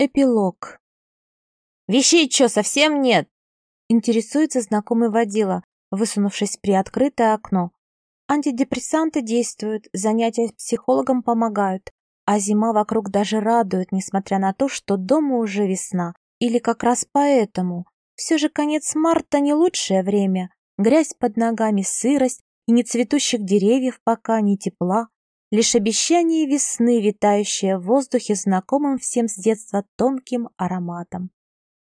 Эпилог. «Вещей чё, совсем нет?» Интересуется знакомый водила, высунувшись в приоткрытое окно. Антидепрессанты действуют, занятия с психологом помогают, а зима вокруг даже радует, несмотря на то, что дома уже весна. Или как раз поэтому. Все же конец марта не лучшее время. Грязь под ногами, сырость, и ни цветущих деревьев пока, ни тепла. Лишь обещание весны, витающее в воздухе знакомым всем с детства тонким ароматом.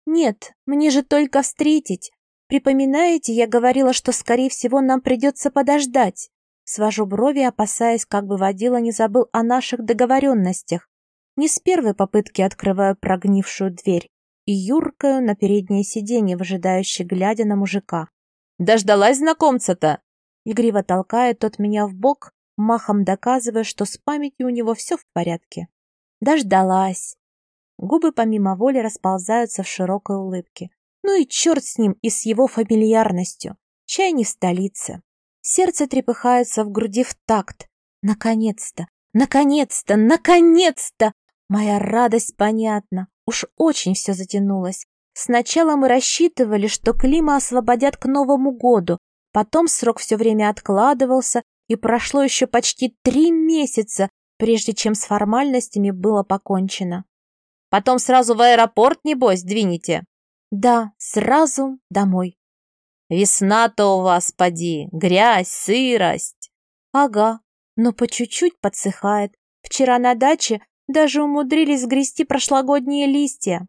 Нет, мне же только встретить. Припоминаете, я говорила, что, скорее всего, нам придется подождать. Свожу брови, опасаясь, как бы водила не забыл о наших договоренностях. Не с первой попытки открываю прогнившую дверь и юркаю на переднее сиденье, выжидающе глядя на мужика. «Дождалась знакомца-то?» Игриво толкает тот меня в бок, махом доказывая, что с памятью у него все в порядке. Дождалась. Губы помимо воли расползаются в широкой улыбке. Ну и черт с ним и с его фамильярностью. Чай не в столице. Сердце трепыхается в груди в такт. Наконец-то! Наконец-то! Наконец-то! Моя радость понятна. Уж очень все затянулось. Сначала мы рассчитывали, что Клима освободят к Новому году, потом срок все время откладывался, и прошло еще почти три месяца, прежде чем с формальностями было покончено. Потом сразу в аэропорт, небось, двинете? Да, сразу домой. Весна-то у вас, поди, грязь, сырость. Ага, но по чуть-чуть подсыхает. Вчера на даче даже умудрились сгрести прошлогодние листья.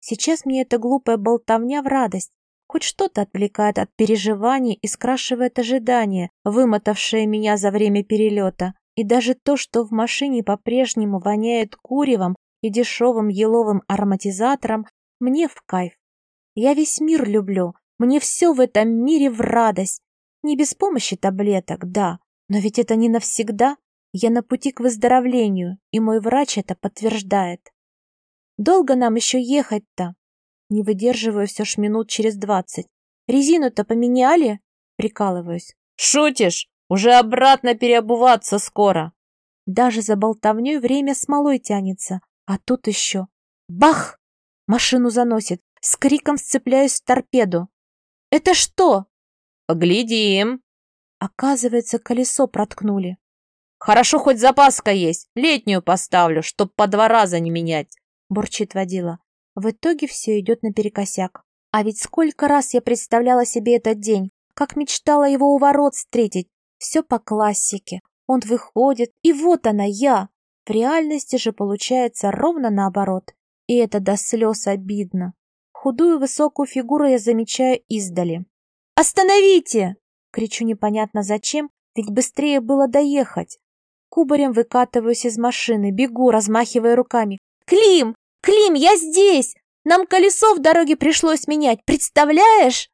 Сейчас мне эта глупая болтовня в радость. Хоть что-то отвлекает от переживаний и скрашивает ожидания, вымотавшие меня за время перелета. И даже то, что в машине по-прежнему воняет куревом и дешевым еловым ароматизатором, мне в кайф. Я весь мир люблю, мне все в этом мире в радость. Не без помощи таблеток, да, но ведь это не навсегда. Я на пути к выздоровлению, и мой врач это подтверждает. Долго нам еще ехать-то? Не выдерживаю все ж минут через двадцать. Резину-то поменяли? Прикалываюсь. Шутишь? Уже обратно переобуваться скоро. Даже за болтовней время смолой тянется. А тут еще. Бах! Машину заносит. С криком сцепляюсь в торпеду. Это что? Поглядим. Оказывается, колесо проткнули. Хорошо, хоть запаска есть. Летнюю поставлю, чтоб по два раза не менять. Бурчит водила. В итоге все идет наперекосяк. А ведь сколько раз я представляла себе этот день, как мечтала его у ворот встретить. Все по классике. Он выходит, и вот она, я. В реальности же получается ровно наоборот. И это до слез обидно. Худую высокую фигуру я замечаю издали. «Остановите!» Кричу непонятно зачем, ведь быстрее было доехать. Кубарем выкатываюсь из машины, бегу, размахивая руками. «Клим! «Клим, я здесь! Нам колесо в дороге пришлось менять, представляешь?»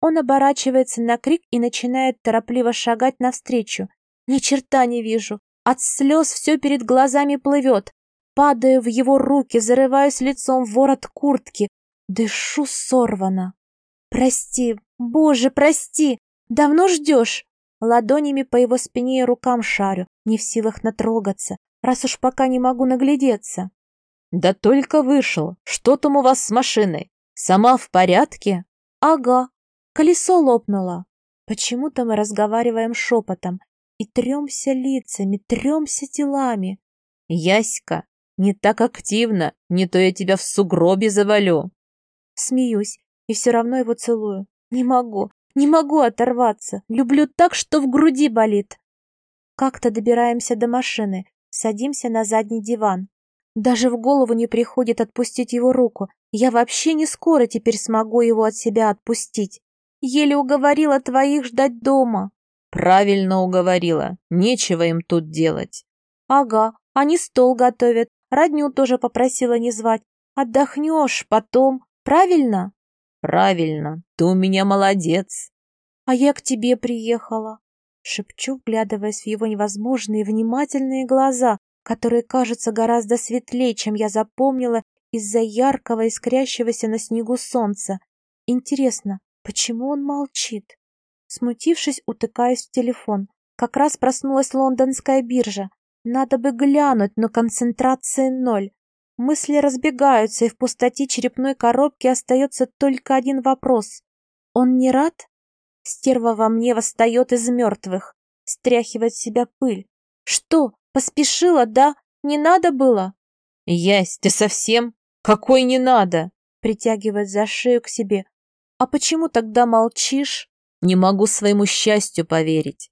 Он оборачивается на крик и начинает торопливо шагать навстречу. Ни черта не вижу. От слез все перед глазами плывет. Падаю в его руки, зарываюсь лицом в ворот куртки. Дышу сорвано. «Прости, боже, прости! Давно ждешь?» Ладонями по его спине и рукам шарю, не в силах натрогаться, раз уж пока не могу наглядеться. «Да только вышел. Что там у вас с машиной? Сама в порядке?» «Ага. Колесо лопнуло». Почему-то мы разговариваем шепотом и тремся лицами, тремся телами. «Яська, не так активно, не то я тебя в сугробе завалю». Смеюсь и все равно его целую. Не могу, не могу оторваться. Люблю так, что в груди болит. Как-то добираемся до машины, садимся на задний диван. Даже в голову не приходит отпустить его руку. Я вообще не скоро теперь смогу его от себя отпустить. Еле уговорила твоих ждать дома. Правильно уговорила. Нечего им тут делать. Ага, они стол готовят. Родню тоже попросила не звать. Отдохнешь потом. Правильно? Правильно. Ты у меня молодец. А я к тебе приехала. Шепчу, вглядываясь в его невозможные внимательные глаза, которые кажутся гораздо светлее, чем я запомнила из-за яркого искрящегося на снегу солнца. Интересно, почему он молчит? Смутившись, утыкаюсь в телефон. Как раз проснулась лондонская биржа. Надо бы глянуть, но концентрации ноль. Мысли разбегаются, и в пустоте черепной коробки остается только один вопрос. Он не рад? Стерва во мне восстает из мертвых, стряхивает себя пыль. Что, поспешила, да? Не надо было? Ясь, ты совсем? Какой не надо? Притягивает за шею к себе. А почему тогда молчишь? Не могу своему счастью поверить.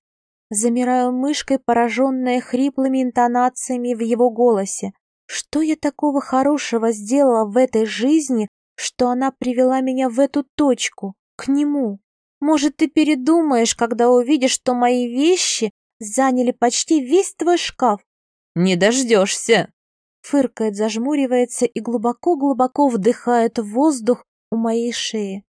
Замираю мышкой, пораженная хриплыми интонациями в его голосе. Что я такого хорошего сделала в этой жизни, что она привела меня в эту точку, к нему? Может, ты передумаешь, когда увидишь, что мои вещи заняли почти весь твой шкаф? Не дождешься. Фыркает, зажмуривается и глубоко-глубоко вдыхает воздух у моей шеи.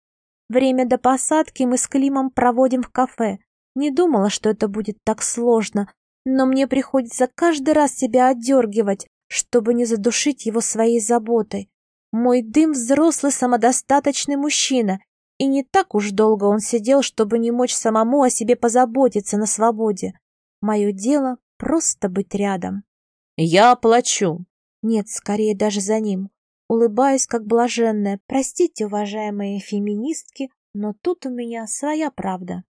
Время до посадки мы с Климом проводим в кафе. Не думала, что это будет так сложно, но мне приходится каждый раз себя отдергивать, чтобы не задушить его своей заботой. Мой дым взрослый самодостаточный мужчина, и не так уж долго он сидел, чтобы не мочь самому о себе позаботиться на свободе. Мое дело просто быть рядом. Я оплачу. Нет, скорее даже за ним. Улыбаюсь, как блаженная. Простите, уважаемые феминистки, но тут у меня своя правда.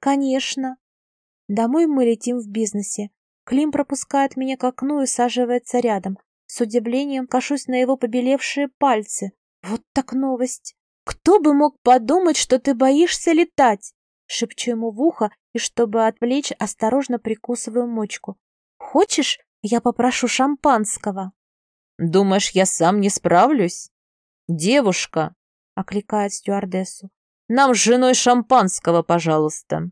Конечно. Домой мы летим в бизнесе. Клим пропускает меня к окну и саживается рядом. С удивлением кашусь на его побелевшие пальцы. Вот так новость. Кто бы мог подумать, что ты боишься летать? Шепчу ему в ухо и, чтобы отвлечь, осторожно прикусываю мочку. Хочешь, я попрошу шампанского? Думаешь, я сам не справлюсь? Девушка, окликает стюардессу. Нам с женой шампанского, пожалуйста.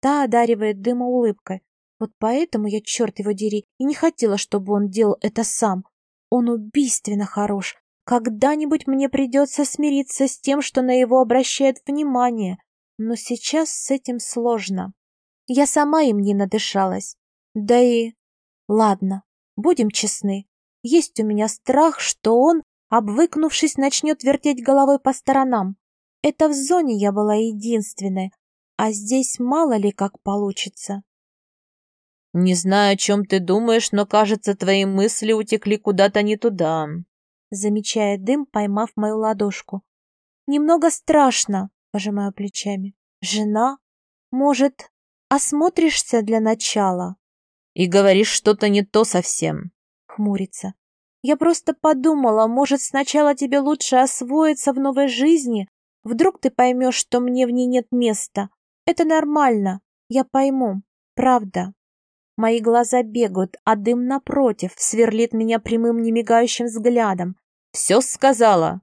Та одаривает дыма улыбкой. Вот поэтому я, черт его дери, и не хотела, чтобы он делал это сам. Он убийственно хорош. Когда-нибудь мне придется смириться с тем, что на его обращает внимание. Но сейчас с этим сложно. Я сама им не надышалась. Да и... Ладно, будем честны. Есть у меня страх, что он, обвыкнувшись, начнет вертеть головой по сторонам. Это в зоне я была единственной, а здесь мало ли как получится. «Не знаю, о чем ты думаешь, но, кажется, твои мысли утекли куда-то не туда», замечает дым, поймав мою ладошку. «Немного страшно», — пожимаю плечами. «Жена? Может, осмотришься для начала?» «И говоришь что-то не то совсем», — хмурится. «Я просто подумала, может, сначала тебе лучше освоиться в новой жизни? Вдруг ты поймешь, что мне в ней нет места. Это нормально, я пойму, правда». Мои глаза бегают, а дым напротив сверлит меня прямым немигающим взглядом. «Все сказала!»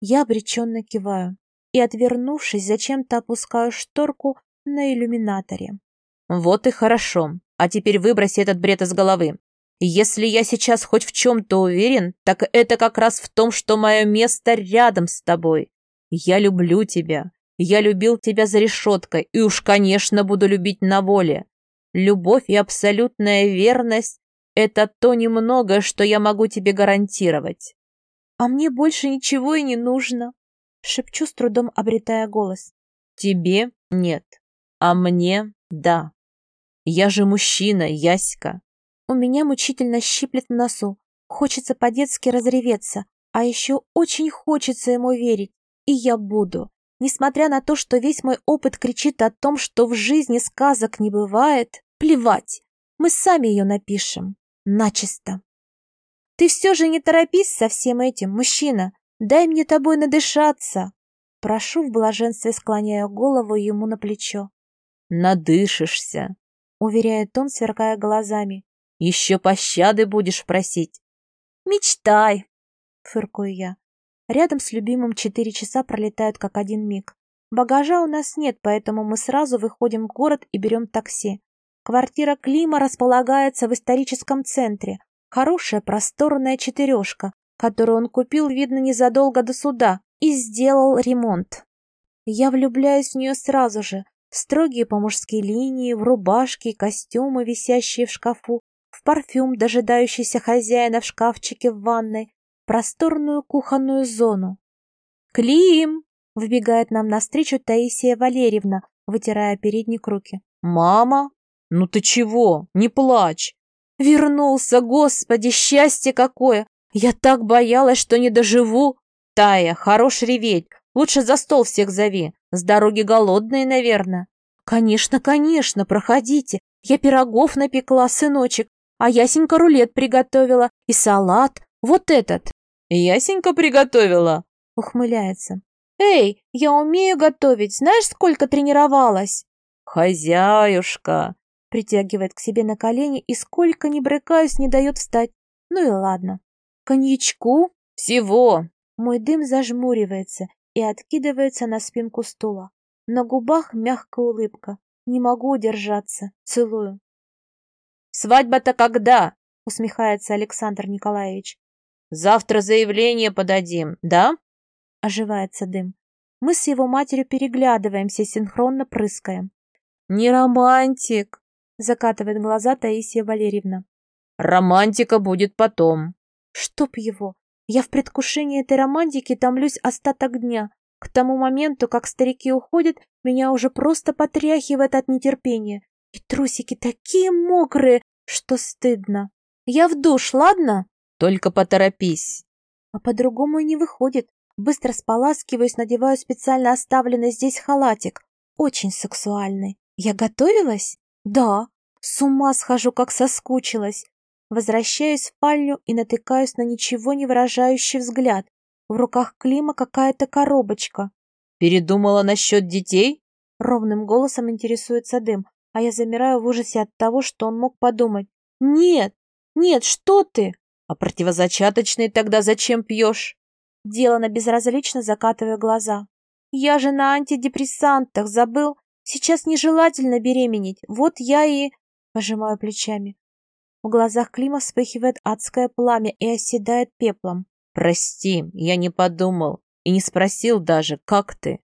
Я обреченно киваю и, отвернувшись, зачем-то опускаю шторку на иллюминаторе. «Вот и хорошо. А теперь выброси этот бред из головы. Если я сейчас хоть в чем-то уверен, так это как раз в том, что мое место рядом с тобой. Я люблю тебя. Я любил тебя за решеткой и уж, конечно, буду любить на воле. Любовь и абсолютная верность — это то немногое, что я могу тебе гарантировать. А мне больше ничего и не нужно, шепчу с трудом, обретая голос. Тебе нет, а мне да. Я же мужчина, Яська. У меня мучительно щиплет в носу. Хочется по-детски разреветься, а еще очень хочется ему верить. И я буду. Несмотря на то, что весь мой опыт кричит о том, что в жизни сказок не бывает, плевать, мы сами ее напишем. Начисто. Ты все же не торопись со всем этим, мужчина. Дай мне тобой надышаться. Прошу в блаженстве, склоняя голову ему на плечо. Надышишься, уверяет он, сверкая глазами. Еще пощады будешь просить. Мечтай, фыркую я. Рядом с любимым четыре часа пролетают как один миг. Багажа у нас нет, поэтому мы сразу выходим в город и берем такси. Квартира Клима располагается в историческом центре. Хорошая просторная четырешка, которую он купил, видно, незадолго до суда и сделал ремонт. Я влюбляюсь в нее сразу же. Строгие по-мужски линии, в рубашки и костюмы, висящие в шкафу, в парфюм, дожидающийся хозяина в шкафчике в ванной, просторную кухонную зону. «Клим!» — вбегает нам навстречу Таисия Валерьевна, вытирая передник руки. «Мама? Ну ты чего? Не плачь!» «Вернулся, господи, счастье какое! Я так боялась, что не доживу. Тая, хорош реветь. Лучше за стол всех зови. С дороги голодные, наверное. Конечно, конечно, проходите. Я пирогов напекла, сыночек. А Ясенька рулет приготовила. И салат. Вот этот. Ясенька приготовила? Ухмыляется. Эй, я умею готовить. Знаешь, сколько тренировалась? Хозяюшка. Притягивает к себе на колени и сколько не брыкаюсь, не дает встать. Ну и ладно. Коньячку? Всего. Мой дым зажмуривается и откидывается на спинку стула. На губах мягкая улыбка. Не могу удержаться. Целую. «Свадьба-то когда?» — усмехается Александр Николаевич. «Завтра заявление подадим, да?» — оживается дым. Мы с его матерью переглядываемся, синхронно прыскаем. «Не романтик!» — закатывает глаза Таисия Валерьевна. «Романтика будет потом». «Чтоб его! Я в предвкушении этой романтики томлюсь остаток дня. К тому моменту, как старики уходят, меня уже просто потряхивает от нетерпения. И трусики такие мокрые, что стыдно. Я в душ, ладно? Только поторопись. А по-другому и не выходит. Быстро споласкиваюсь, надеваю специально оставленный здесь халатик. Очень сексуальный. Я готовилась? Да. С ума схожу, как соскучилась. Возвращаюсь в спальню и натыкаюсь на ничего не выражающий взгляд. В руках Клима какая-то коробочка. «Передумала насчет детей?» Ровным голосом интересуется дым, а я замираю в ужасе от того, что он мог подумать. «Нет! Нет, что ты?» «А противозачаточные тогда зачем пьешь?» Делано безразлично закатывая глаза. «Я же на антидепрессантах, забыл. Сейчас нежелательно беременеть. Вот я и...» Пожимаю плечами. В глазах Клима вспыхивает адское пламя и оседает пеплом. «Прости, я не подумал и не спросил даже, как ты?»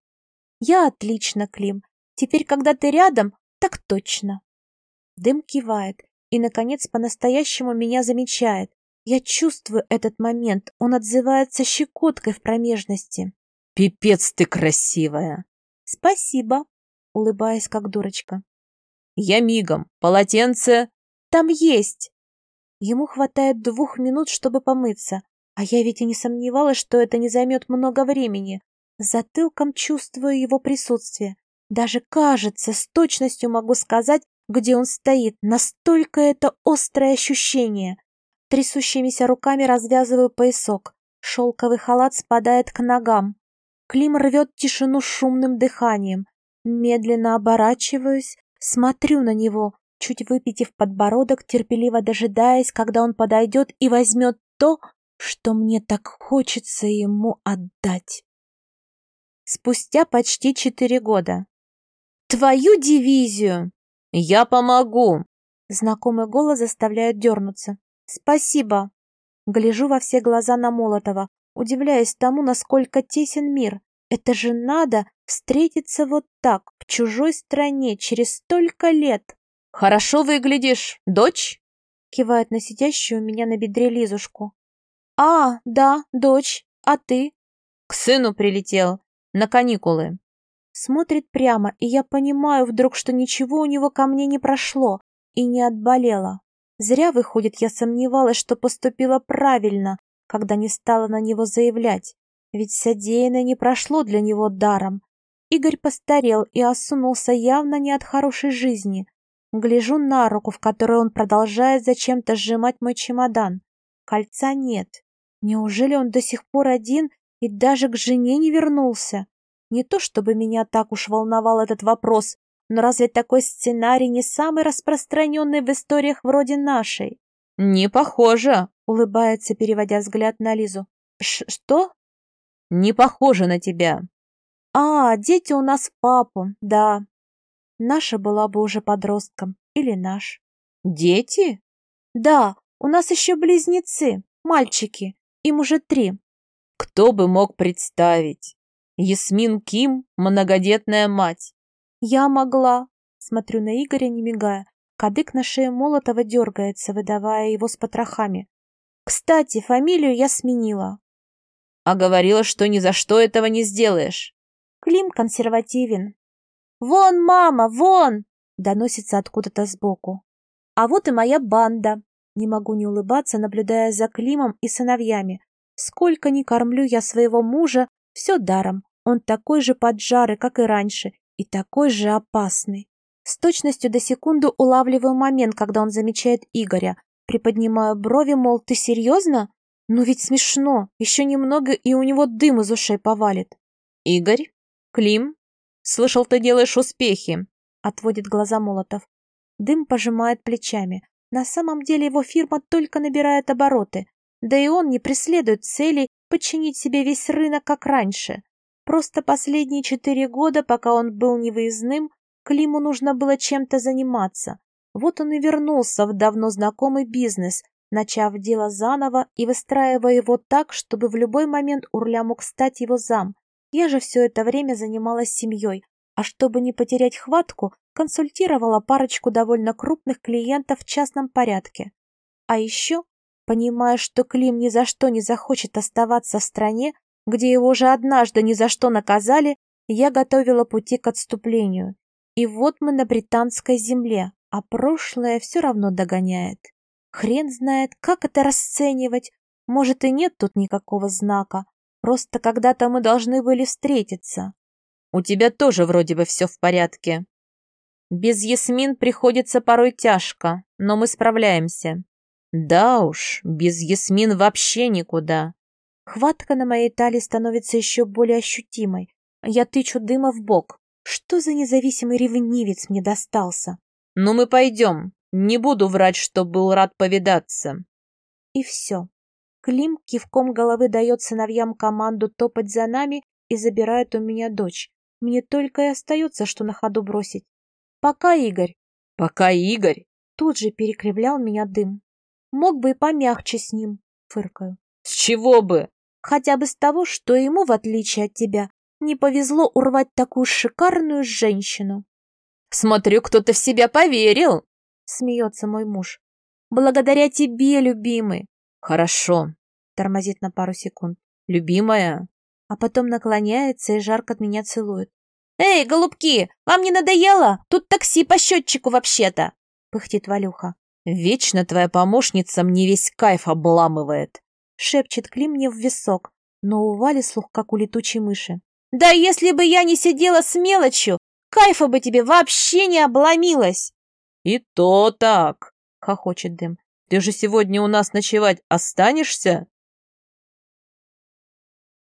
«Я отлично, Клим. Теперь, когда ты рядом, так точно». Дым кивает и, наконец, по-настоящему меня замечает. Я чувствую этот момент, он отзывается щекоткой в промежности. «Пипец ты красивая!» «Спасибо», улыбаясь, как дурочка. «Я мигом. Полотенце...» Там есть!» Ему хватает двух минут, чтобы помыться, а я ведь и не сомневалась, что это не займет много времени. Затылком чувствую его присутствие. Даже кажется, с точностью могу сказать, где он стоит. Настолько это острое ощущение. Трясущимися руками развязываю поясок. Шелковый халат спадает к ногам. Клим рвет тишину шумным дыханием. Медленно оборачиваюсь, смотрю на него, чуть выпитив подбородок, терпеливо дожидаясь, когда он подойдет и возьмет то, что мне так хочется ему отдать. Спустя почти четыре года. «Твою дивизию!» «Я помогу!» Знакомый голос заставляет дернуться. «Спасибо!» Гляжу во все глаза на Молотова, удивляясь тому, насколько тесен мир. Это же надо встретиться вот так, в чужой стране, через столько лет. «Хорошо выглядишь, дочь?» Кивает на сидящую у меня на бедре Лизушку. «А, да, дочь. А ты?» «К сыну прилетел. На каникулы». Смотрит прямо, и я понимаю вдруг, что ничего у него ко мне не прошло и не отболело. Зря, выходит, я сомневалась, что поступила правильно, когда не стала на него заявлять. Ведь содеянное не прошло для него даром. Игорь постарел и осунулся явно не от хорошей жизни. Гляжу на руку, в которой он продолжает зачем-то сжимать мой чемодан. Кольца нет. Неужели он до сих пор один и даже к жене не вернулся? Не то чтобы меня так уж волновал этот вопрос, но разве такой сценарий не самый распространенный в историях вроде нашей? «Не похоже», — улыбается, переводя взгляд на Лизу. Ш «Что?» «Не похоже на тебя». «А, дети у нас папу, да, Наша была бы уже подростком. Или наш. Дети? Да, у нас еще близнецы, мальчики. Им уже три. Кто бы мог представить? Ясмин Ким – многодетная мать. Я могла. Смотрю на Игоря, не мигая. Кадык на шее Молотова дергается, выдавая его с потрохами. Кстати, фамилию я сменила. А говорила, что ни за что этого не сделаешь. Клим консервативен, «Вон, мама, вон!» — доносится откуда-то сбоку. «А вот и моя банда!» Не могу не улыбаться, наблюдая за Климом и сыновьями. Сколько ни кормлю я своего мужа, все даром. Он такой же поджарый, как и раньше, и такой же опасный. С точностью до секунды улавливаю момент, когда он замечает Игоря. Приподнимаю брови, мол, ты серьезно? Ну ведь смешно. Еще немного, и у него дым из ушей повалит. Игорь? Клим? Слышал, ты делаешь успехи. Отводит глаза Молотов. Дым пожимает плечами. На самом деле его фирма только набирает обороты. Да и он не преследует цели подчинить себе весь рынок, как раньше. Просто последние четыре года, пока он был невыездным, Климу нужно было чем-то заниматься. Вот он и вернулся в давно знакомый бизнес, начав дело заново и выстраивая его так, чтобы в любой момент Урля мог стать его зам. Я же все это время занималась семьей, а чтобы не потерять хватку, консультировала парочку довольно крупных клиентов в частном порядке. А еще, понимая, что Клим ни за что не захочет оставаться в стране, где его уже однажды ни за что наказали, я готовила пути к отступлению. И вот мы на британской земле, а прошлое все равно догоняет. Хрен знает, как это расценивать. Может, и нет тут никакого знака. Просто когда-то мы должны были встретиться. У тебя тоже вроде бы все в порядке. Без Ясмин приходится порой тяжко, но мы справляемся. Да уж, без Ясмин вообще никуда. Хватка на моей талии становится еще более ощутимой. Я тычу дыма в бок. Что за независимый ревнивец мне достался? Ну мы пойдем. Не буду врать, что был рад повидаться. И все. Клим кивком головы дает сыновьям команду топать за нами и забирает у меня дочь. Мне только и остается, что на ходу бросить. Пока, Игорь. Пока, Игорь. Тут же перекривлял меня дым. Мог бы и помягче с ним, фыркаю. С чего бы? Хотя бы с того, что ему, в отличие от тебя, не повезло урвать такую шикарную женщину. Смотрю, кто-то в себя поверил, смеется мой муж. Благодаря тебе, любимый. Хорошо, тормозит на пару секунд. Любимая. А потом наклоняется и жарко от меня целует. «Эй, голубки, вам не надоело? Тут такси по счетчику вообще-то!» — пыхтит Валюха. «Вечно твоя помощница мне весь кайф обламывает!» — шепчет Клим мне в висок, но у Вали слух, как у летучей мыши. «Да если бы я не сидела с мелочью, кайфа бы тебе вообще не обломилось!» «И то так!» — хохочет Дым. «Ты же сегодня у нас ночевать останешься?»